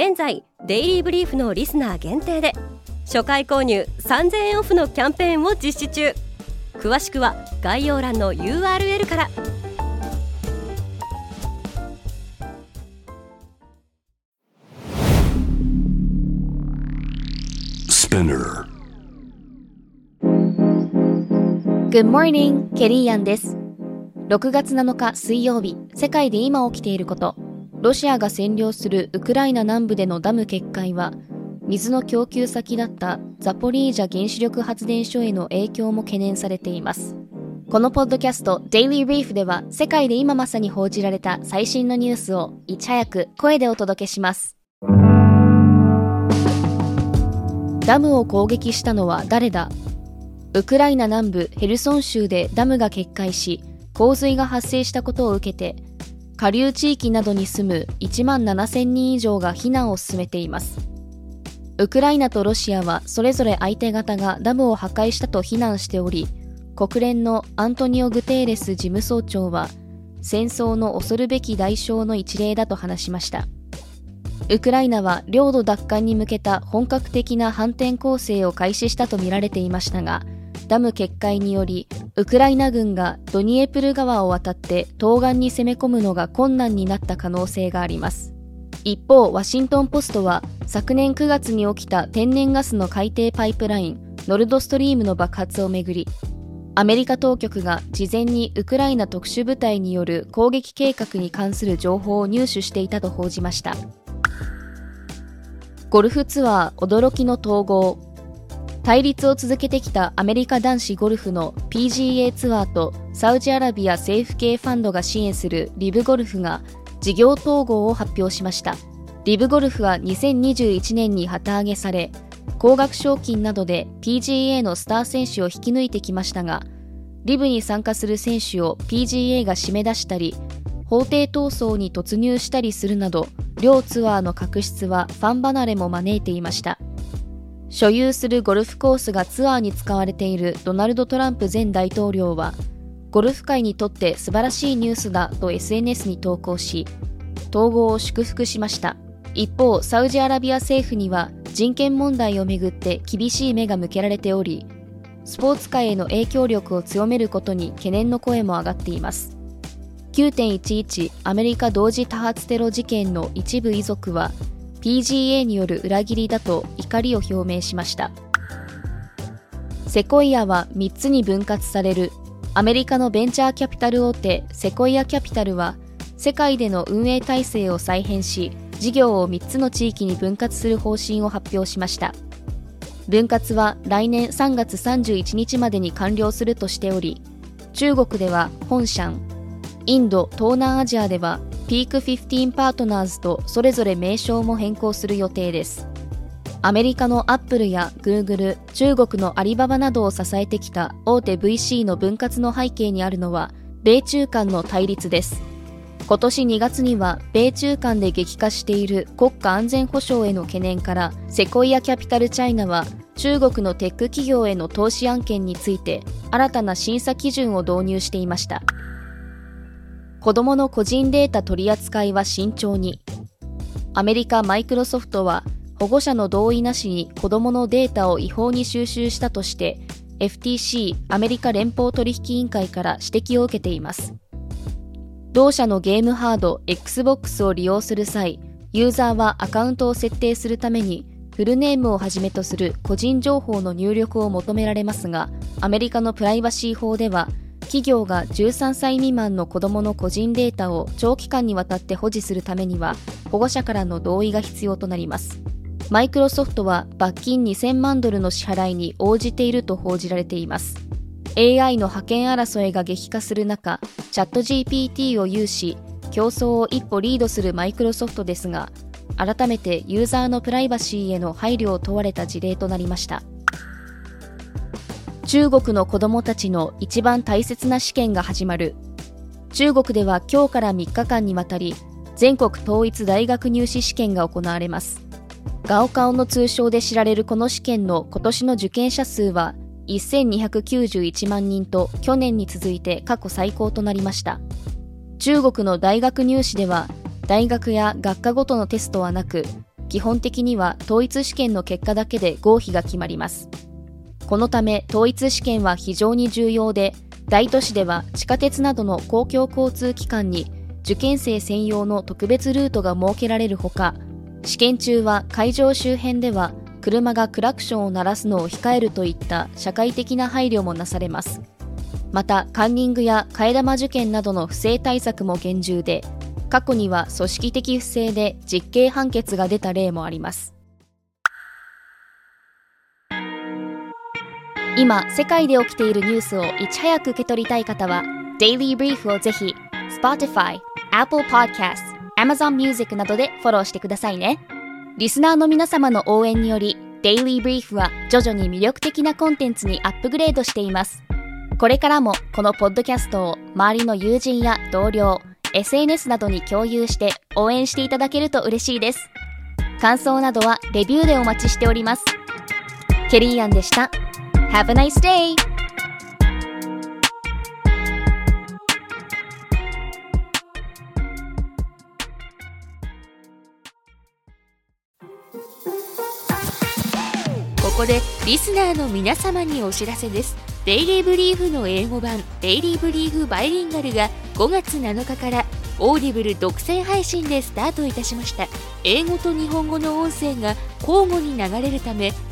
現在デイリーブリーフのリスナー限定で初回購入3000円オフのキャンペーンを実施中詳しくは概要欄の URL から Good morning, ケリーアンです。6月7日水曜日、世界で今起きていること。ロシアが占領するウクライナ南部でのダム決壊は、水の供給先だったザポリージャ原子力発電所への影響も懸念されています。このポッドキャスト Daily Reef では世界で今まさに報じられた最新のニュースをいち早く声でお届けします。ダムを攻撃したのは誰だ？ウクライナ南部ヘルソン州でダムが決壊し洪水が発生したことを受けて下流地域などに住む1万7000人以上が避難を進めています。ウクライナとロシアはそれぞれ相手方がダムを破壊したと非難しており国連のアントニオ・グテーレス事務総長は戦争の恐るべき代償の一例だと話しました。ウクライナは領土奪還に向けた本格的な反転攻勢を開始したとみられていましたがダム決壊によりウクライナ軍がドニエプル川を渡って東岸に攻め込むのが困難になった可能性があります。一方ワシントン・ポストは昨年9月に起きた天然ガスの海底パイプラインノルドストリームの爆発をめぐりアメリカ当局が事前にウクライナ特殊部隊による攻撃計画に関する情報を入手していたと報じました。ゴルフツアー驚きの統合。対立を続けてきたアメリカ男子ゴルフの PGA ツアーとサウジアラビア政府系ファンドが支援するリブゴルフが事業統合を発表しました。リブゴルフは2021年に旗揚げされ高額賞金などで PGA のスター選手を引き抜いてきましたがリブに参加する選手を PGA が締め出したり法廷闘争に突入したりするなど両ツアーの確執はファン離れも招いていました。所有するゴルフコースがツアーに使われているドナルド・トランプ前大統領はゴルフ界にとって素晴らしいニュースだと SNS に投稿し統合を祝福しました。一方サウジアラビア政府には人権問題をめぐって厳しい目が向けられておりスポーツ界への影響力を強めることに懸念の声も上がっています。9.11アメリカ同時多発テロ事件の一部遺族は PGA による裏切りだと怒りを表明しました。セコイアは3つに分割される。アメリカのベンチャーキャピタル大手セコイアキャピタルは世界での運営体制を再編し事業を3つの地域に分割する方針を発表しました。分割は来年3月31日までに完了するとしており中国では本シャンインド東南アジアではピーク15パートナーズとそれぞれ名称も変更する予定です。アメリカのアップルやグーグル、中国のアリババなどを支えてきた大手 VC の分割の背景にあるのは、米中間の対立です。今年2月には、米中間で激化している国家安全保障への懸念から、セコイアキャピタルチャイナは、中国のテック企業への投資案件について、新たな審査基準を導入していました。子供の個人データ取り扱いは慎重に。アメリカマイクロソフトは保護者の同意なしに子供のデータを違法に収集したとして FTC アメリカ連邦取引委員会から指摘を受けています。同社のゲームハード Xbox を利用する際、ユーザーはアカウントを設定するためにフルネームをはじめとする個人情報の入力を求められますが、アメリカのプライバシー法では企業が13歳未満の子どもの個人データを長期間にわたって保持するためには保護者からの同意が必要となります。マイクロソフトは罰金2000万ドルの支払いに応じていると報じられています。AI の覇権争いが激化する中チャット GPT を有し競争を一歩リードするマイクロソフトですが改めてユーザーのプライバシーへの配慮を問われた事例となりました。中国の子どもたちの一番大切な試験が始まる。中国では今日から3日間にわたり全国統一大学入試試験が行われます。ガオカオの通称で知られるこの試験の今年の受験者数は1291万人と去年に続いて過去最高となりました。中国の大学入試では大学や学科ごとのテストはなく基本的には統一試験の結果だけで合否が決まります。このため統一試験は非常に重要で大都市では地下鉄などの公共交通機関に受験生専用の特別ルートが設けられるほか試験中は会場周辺では車がクラクションを鳴らすのを控えるといった社会的な配慮もなされます。またカンニングや替え玉受験などの不正対策も厳重で過去には組織的不正で実刑判決が出た例もあります。今世界で起きているニュースをいち早く受け取りたい方は「Daily Brief」をぜひ Spotify、Apple Podcast、Amazon Music などでフォローしてくださいね。リスナーの皆様の応援により Daily Brief は徐々に魅力的なコンテンツにアップグレードしています。これからもこのポッドキャストを周りの友人や同僚 SNS などに共有して応援していただけると嬉しいです。感想などはレビューでお待ちしております。ケリーアンでした。Have a nice day! ここでリスナーの皆様にお知らせです Daily Brief の英語版 Daily Brief バイリンガルが5月7日から Audible 独占配信でスタートいたしました英語と日本語の音声が交互に流れるため